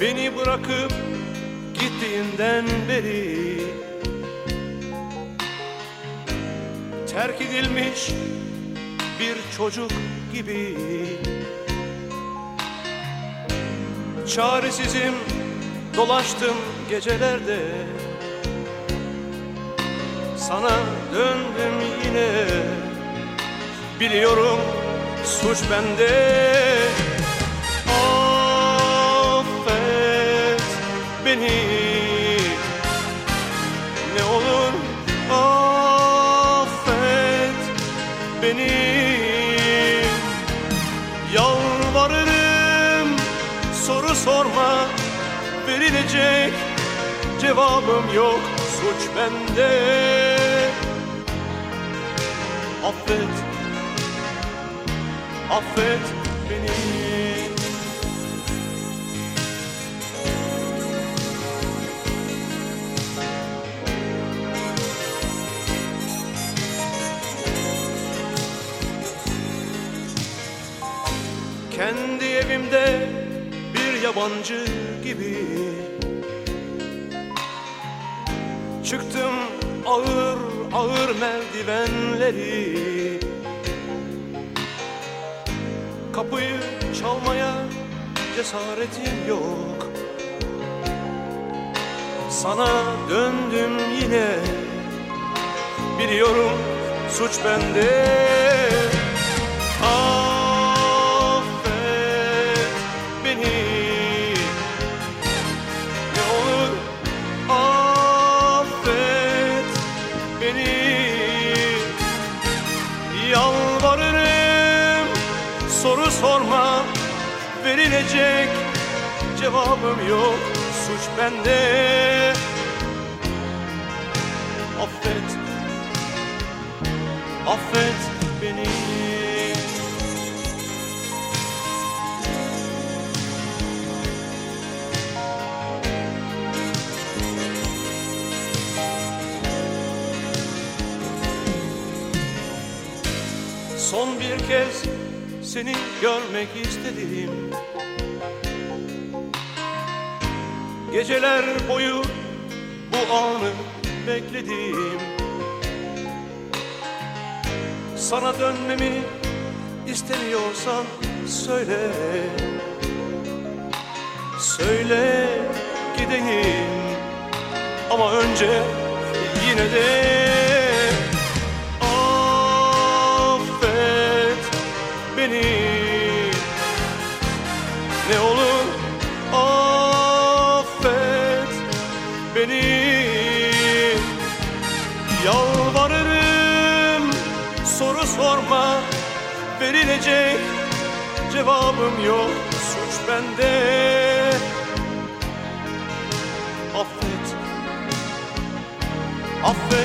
Beni bırakıp gittiğinden beri Terk edilmiş bir çocuk gibi. Çaresizim dolaştım gecelerde. Sana döndüm yine. Biliyorum suç bende beni. Yalvarırım soru sorma Verilecek cevabım yok Suç bende. Affet affet evimde bir yabancı gibi. Çıktım ağır ağır merdivenleri. Kapıyı çalmaya cesaretim yok. Sana döndüm yine. Biliyorum suç bende sorma. Verilecek cevabım yok. Suç bende. Affet. Affet beni. Son bir kez seni görmek istedim. Geceler boyu bu anı bekledim. Sana dönmemi istemiyorsan söyle. Söyle gideyim. Ama önce yine de Ne olur affet beni. Yalvarırım soru sorma Verilecek cevabım yok. Suç bende. Affet. Affet